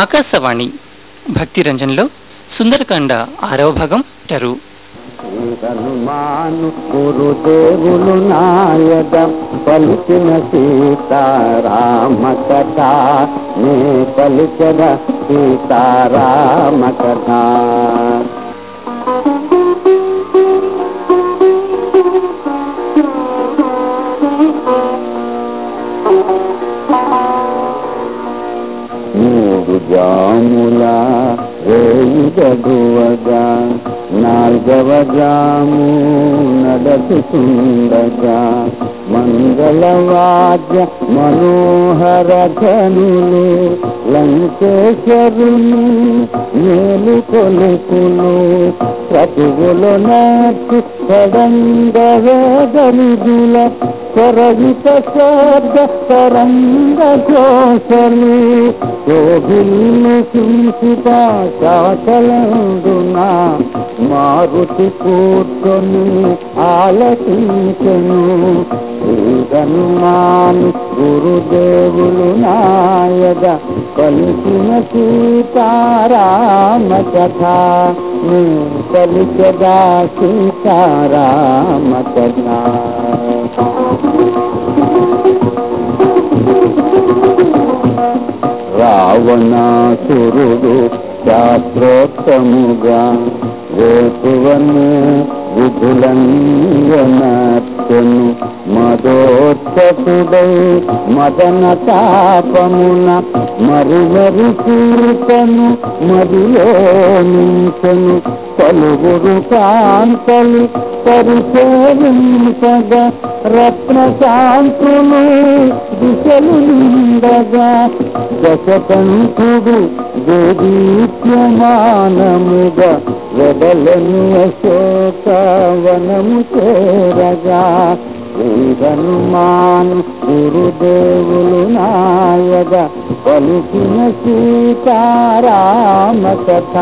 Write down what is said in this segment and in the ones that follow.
ఆకాశవాణి భక్తి రంజన్లో సుందరకాండ ఆరవ భాగం టరు హనుమాను గురుదేవులు నాయద పలిచిన సీతారామ కథ నే పలిచద సీతారామ కథ జాముల జాముల రేయుగడువగా నాల్గవ జాము నడచుతుండగా. మంగళవాద్య మనోహర ధనులు లంకేశ్వరుని మేలు కొలుకులు ప్రతిగులు నాటి సడంగ వేదనిధుల కొరగిత శబ్ద తరంగ ఘోషలు. కోగిల్లు సింసిత శాసలందున మారుతి కూర్చొని ఆలకించను. హనుమాన్ గురుదేవులు నాయద కలిసిన సీతారామ కథ కలిసదా సీతారామ కథ రావణాసురుడు శాస్త్రోత్తముగా రేతువను విధులంగనర్చెను మదోత్సతుడై మదన తాపమున మరి మరి కీర్తను మదిలో నించను. పలువురు కాంతలు పరిశోధించగా రత్న శాంతులు దిశలు నిండగా. దశకంఠుడు దేదీప్యమానముగా వెడలను అశోకవనము చేరగా. హనుమాన్ గురుదేవులు నాయగా పలికిన సీతారామ కథ.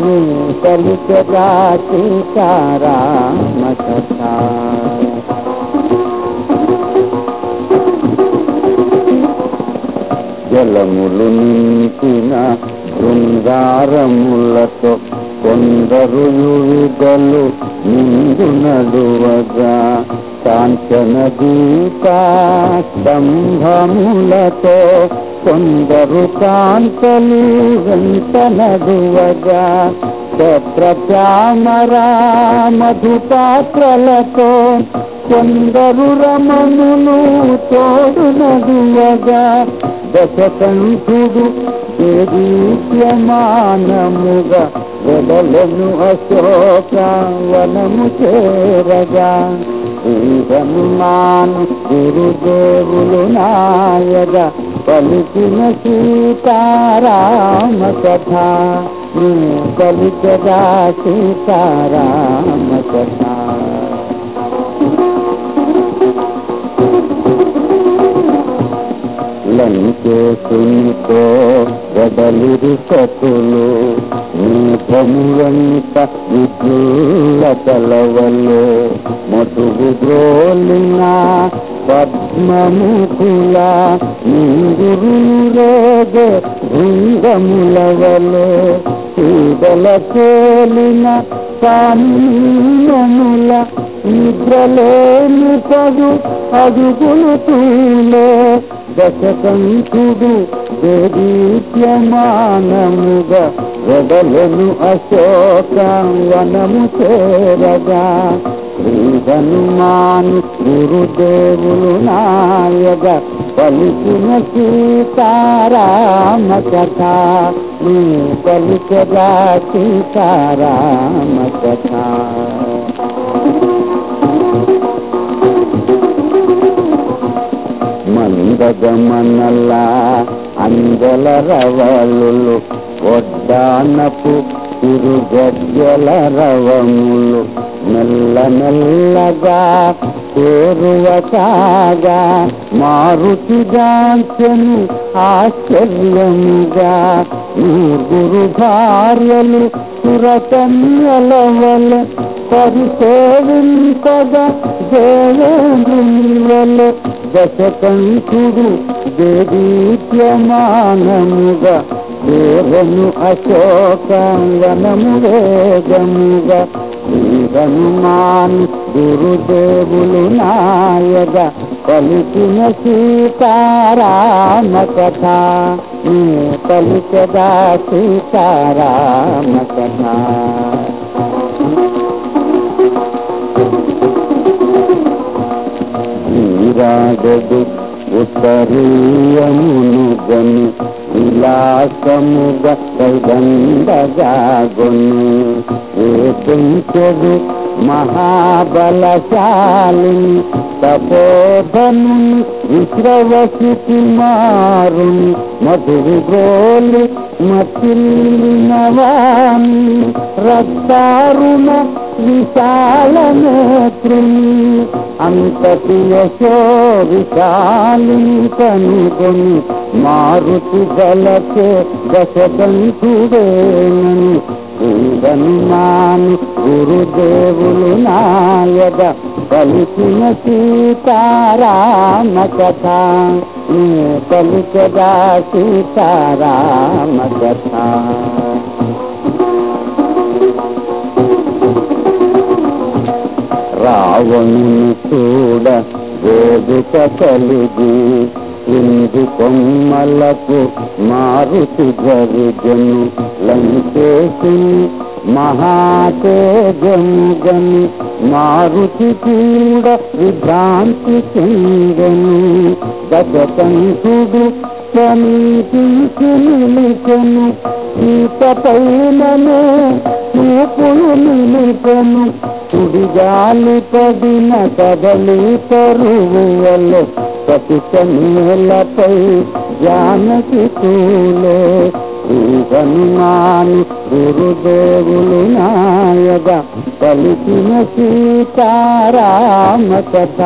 నీ కలికగా సీతారామ కథ జలములు నింపిన బృందారములతో కొందరు యుగలు నిండు నడువగా. కాంచన దీపా స్తంభములతో కొందరు కాంతలు వెంట నడువగా ఛత్రచామరా మధుపాత్రలతో కొందరు రమణులు తోడు నడువగా దశకంఠుడు దేదీప్యమానముగా వెడలను అశోక వనము చేరగా హనుమాన్ గురుదేవులు నాయగా పలికిన సీతారామ కథ. నీ కలికగా సీతారామ కథ. లంకేశునితో గడలిరి సతులు నీపములంత విద్యుల కలవలు మధుగు ద్రోలినా పద్మముఖుల నీరురేగ భృంగములవలే సీదల తేలిన కానీయముల నిద్రలేని పదు అదుగులు తూలే. దశకంఠుడు దేదీప్యమానముగా వెడలను అశోక వనము చేరగా. హనుమాన్ గురుదేవులు నాయగ పలికిన సీతారామ కథ. నీ పలికగా సీతారామ కథ. మందగమనలా అందల రవలు ఒడ్డానపు తిరుగజ్జల రవములు మెల్ల మెల్లగా చేరువ కాగా మారుతిగాంచెను ఆశ్చర్యముగా నూరుగురు భార్యలు సురకన్యలవల పరిసేవింపగా దేవేంద్రుల దశకంఠుడు దేదీప్యమానముగా చేరను అశోకాంగనము వేగముగా హనుమాన్ గురుదేవులు నాయగ పలికిన సీతారామ కథ. నీ పలికదా సీతారామ కథ. నీరాగదు ఉత్తరీయమును గను విలాసముగా కైదండగాగొను. ఏపించదు మహాబలశాలిని తపోధను విశ్రవసి కుమారుని మధురి గోలి మతిలినవాణి రక్తారుణ విశాల నేత్రుని అంతటి యశో విశాలిని కనుగొని. మారుతు గలచే దశకంతుడేనని శ్రీహనుమాని గురుదేవులు నాయద పలికిన సీతారామ కథ నీ పలికదా సీతారామ కథ రావణుని చూడ వేదిక కలిగి ఇందు కొమ్మలకు మారుతి జరిగను లంకేశుని మహాతేజము మారుతి కూడా విభ్రాంతి చెందను. గజకంఠుడు సమీపించి నిలిచెను సీత పైననే చూపులు నిలిచెను సుడిగాలి పడిన కదలి తరువువలో సతిక నేలపై జానకి కూలే శ్రీ హనుమాని గురుదేవులు నాయక పలికిన సీతారామ కథ.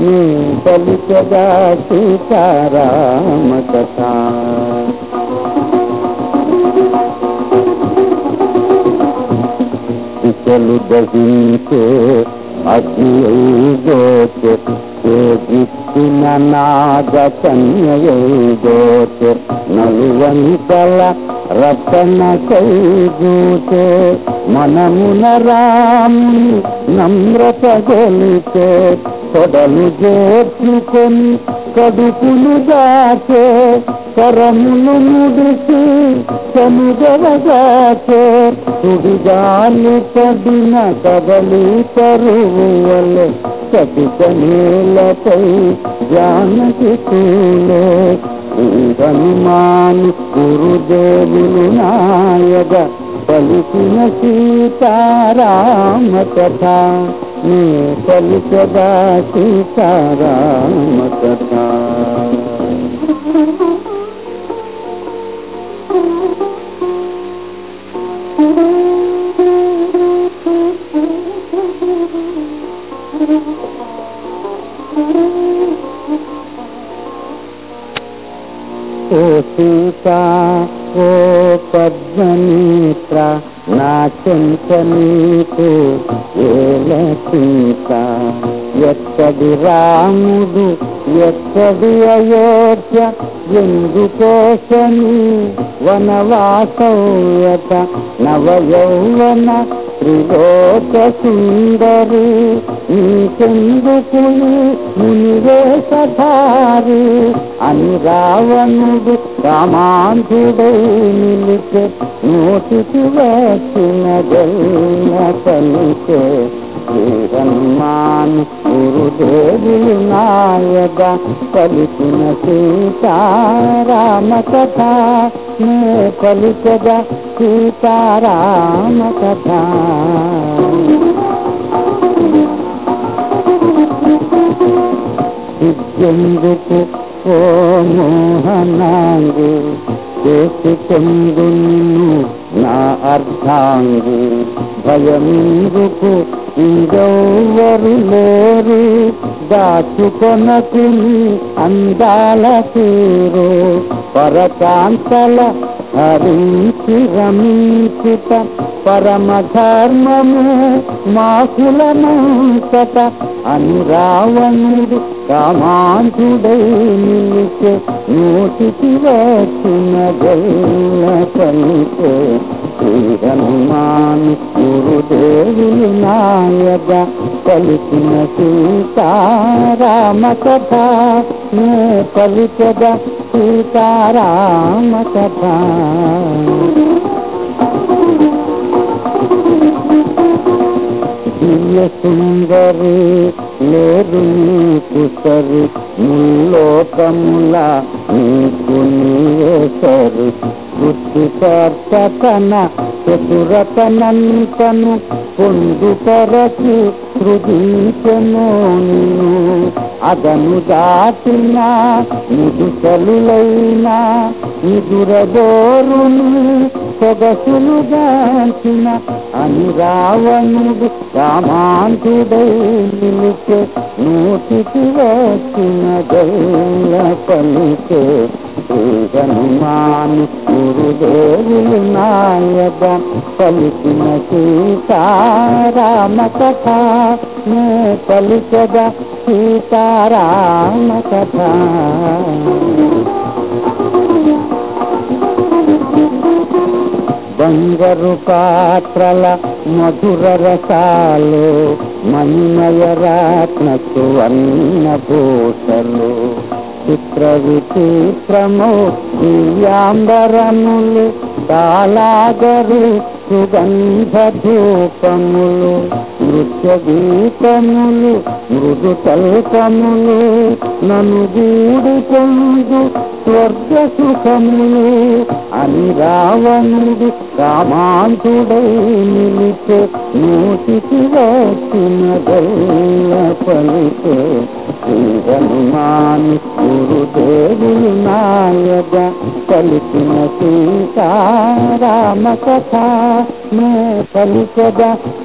నీ పలికగా సీతారామ కథ. దిశలు దహించే అగ్ని గోచే గిట్టిన నాగ కన్యగోచే నలువని కల రతన కైగూచే మనమున రాముని నమ్రత గొలిచే తొడలు చేర్చుకొని కడుపులు దాచే కరములు ముడిసి కనుగవగాచే సుడిగాలి పడిన కదలి తరువువలే సతిక నీలపై జానకి కూలే హనుమాని గురుదేవులు నాయగ పలికిన సీతారామ కథ. నీ పలికదా సీతారామ కథ. నీకు ఏల సీత? ఎక్కడి రాముడు ఎక్కడి అయోధ్య ఎందుకోసని వనవాసౌయత నవయౌవన త్రిలోక సుందరి నీకెందుకు మునివేషధారి? అని రావణుడు రామాంధుడై నిలిచే నోటికి వచ్చిన జల్న పలికే హనుమాన్ గురుదేవులు నాయక పలికిన సీతారామ కథ నే పలికగా సీతారామ కథ. విద్యందుకు ఓ మోహనాంగు చేసుకొందు నిన్ను నా అర్ధాంగు. భయమిందుకు ఇంకెవ్వరు లేరు దాచుకొనకు అందాల తీరు పరకాంతల హరించి రమించుట పరమ ధర్మము మాకులనంతట. అని రావణుడు కామాంతుడై నిలిచే నోటికి వచ్చిన గల్ల కలిసే శ్రీ హనుమాన్ నాయక పలికిన సీతారామ కథ. నే పలికద సీతారామ కథ. దివ్య సుందరి లేరు నీకు సరి ముల్లోకముల నీకు నీవేసరి సృష్టికర్తన చతురతనంతను పొందుపరచి సృజించను నిన్ను. అదను దాటిన నిదుసలులైన నిదురదోరుని సొగసులుగాంచిన అని రావణుడు రామాంతుడై నిలిచే నోటికి వచ్చిన గల్ల పలికే శ్రీ హనుమాను గురుదేవులు నాయద పలికిన సీతారామ కథ నే పలికద సీతారామ కథ బంగారు పాత్రల మధుర రసాలు మన్మయ రత్న సువర్ణ భూషలు. చిత్ర విచిత్రము దివ్యాంబరములు తాళాగరు సుగంధ ధూపములు నృత్య గీతములు మృదు తల్పములు నన్ను గూడుకొందు స్వర్గ సుఖములు అని రావణుడు కామాంతుడై నిలిచే నూటికి వచ్చిన గల్ల పలికే శ్రీ గురుదేవులు నాయక పలికిన సీతారామ కథ నే పలికద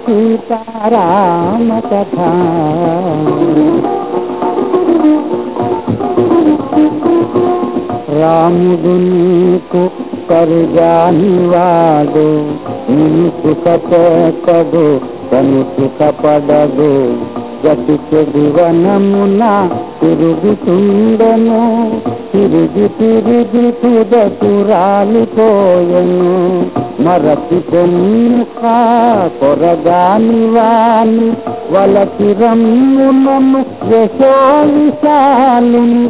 సీతారామ కథ. రాముడు నీకు సరిగాని వాడు నిన్ను సుఖపెట్టడు తను సుఖపడదు. గతి చెడువనమున తిరుగుతుండెను. తిరిగి తిరిగి తుదకు రాలిపోయను మరచి పొమ్ముక కొరగాని వాణి వలసి రమ్మునము యశోవిశాలుని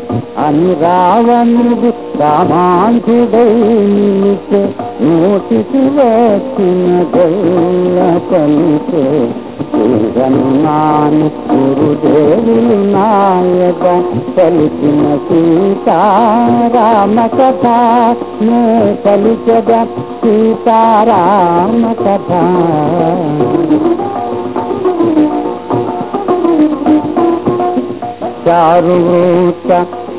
అని రావణుడు కామాంతుడై నోటికి వచ్చిన గల్ల పలికే హనుమాన్ గురుదేవులు నాయక పలికిన సీతారామ కథ నే పలికద సీతారామ కథ చారువృత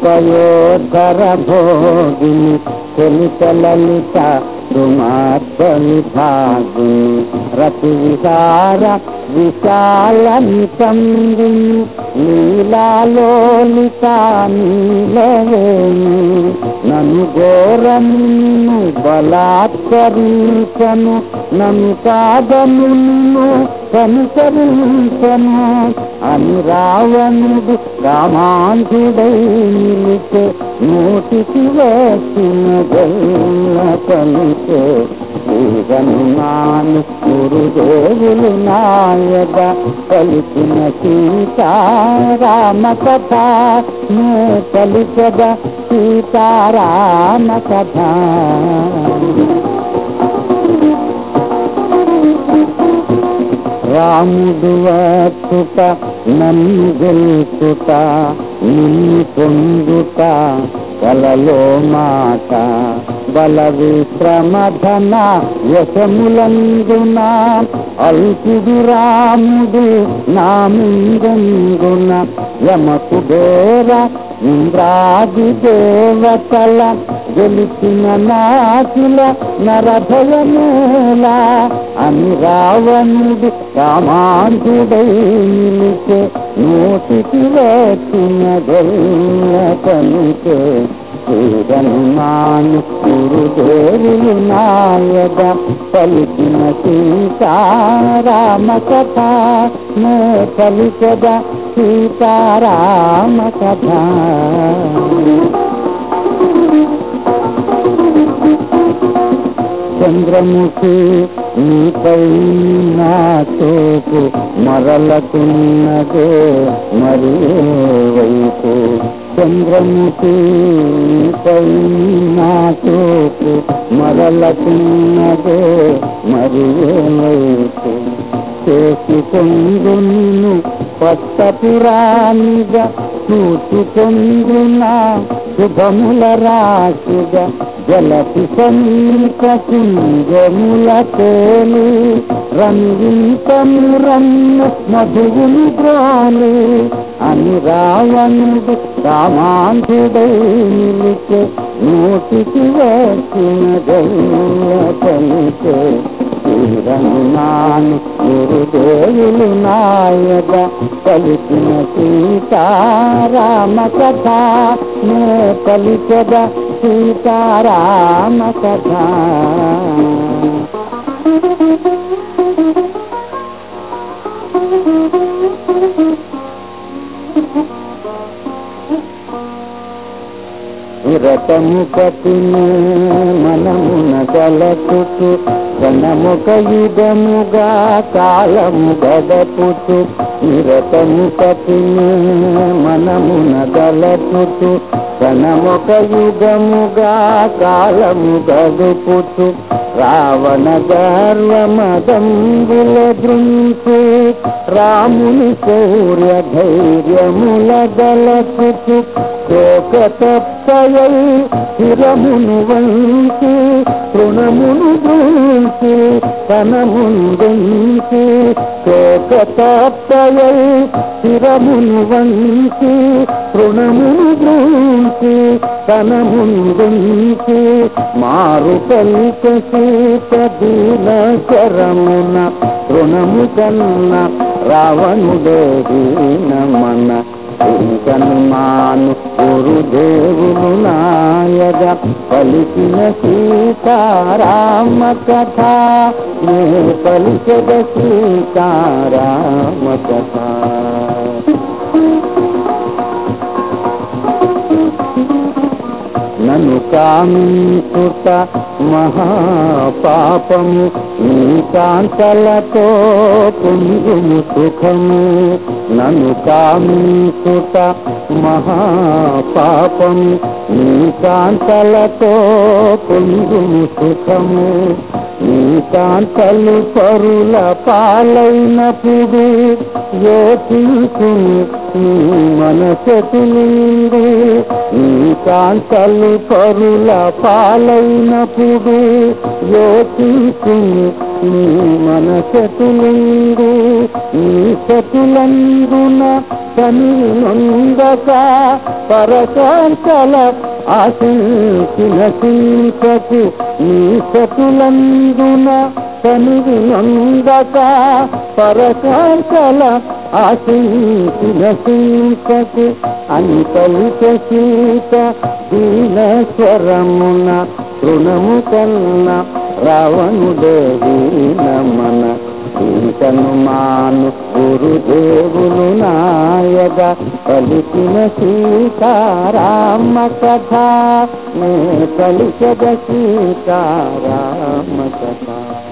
పయోధర భోగిని చలిత లలిత సుమార్దలి భాగుని రతి విహార విశాల నితంగిని లీలాలోలిత నీలవేణి నన్ను ఘోరమును బలాత్కరించను నన్ను కాదను నిన్ను కనుసరించను అని రావణుడు రామాంధుడై నిలిచే నోటికి వచ్చిన గల్ల పలికే హనుమాన్ గురుదేవులు నాయక పలికిన సీతారామ కథ. నే పలికద సీతారామ కథ. రాముడు వచ్చుట నన్ను గెలుచుట నిన్ను పొందుట కలలో మాట. బల విశ్రమధన యశములందున అల్పుడు రాముడు నాముందున యమకు బేర ఇంద్రాది దేవతల గెలిచిన నాకుల నరభయమేలా అని రావణుడు కామాంతుడై నిలిచే నోటికి వచ్చిన గల్ల పలికే శ్రీరనుమాను గురుదేవులు నాయక పలికిన సీతారామ కథ నే పలికద సీతారామ కథ. చంద్రముఖి నీపై నా తోపు మరలకున్నదే మరి వైపు. చంద్రముఖి నీపై నా తోపు మరలకున్నదే మరి వైపు చేసుకొందును పట్టపురాణిగా చూచుకొందున శుభముల రాశిగా జలతి సమీప కుంజముల తేలి రంగితమురన్ను మధువును బ్రోలి అని రావణుడు రామాంధుడై నిలిచే నోటికి వచ్చిన గౌర పలికే శ్రీరంగునాను గురుదేవులు నాయక పలికిన సీతారామ కథ. నే పలికద సీతారామ కథ. రతము పతిని మనమున గలపుతు క్షణముక యుగముగా కాలము గడపుతు నిరతము పతిని మనమున గలపుతు క్షణముక యుగముగా కాలము గడుపుతు రావణ గర్వమదంబుల దృంచు రాముని శౌర్య ధైర్యముల గలపుతు శోకతప్పయై స్థిరమును వంచి తృణమును దూచి తనమును వంచి శోకతప్పయై స్థిరమును వంచి తృణమును దూచి తనమును ముందుంచి మారు పలిక సీత శరమున తృణము కన్న రావణుడే దీన మన చింతనుమాను గురుదేవులు నాయక పలికిన సీతారామ కథ నే పలికద సీతారామ కథ నన్ను కామించుట మహాపాపము కాంతలతో కుంగుము సుఖము నన్ను కామించుట మహాపాపము. నీ కాంతలతో కుంగుము సుఖము కాంతలు పరుల పాలైనప్పుడు యోచించు నీ మనసెతులింది నీ కాంతలు పరుల పాలైనప్పుడు యోచించు నీ నిండు. నీ సతులందున కనుందక పరకాంతల ఆశించిన చింతకు నీ సతులందున కనివి నొందక పరకాంతల ఆశించిన చింతకు అని పలిక సీత దీనస్వరమున తృణము కన్న రావణుడే మన సీతను మాను గురుదేవులు నాయక పలికిన సీతారామ కథ. నే పలికద సీతారామ కథ.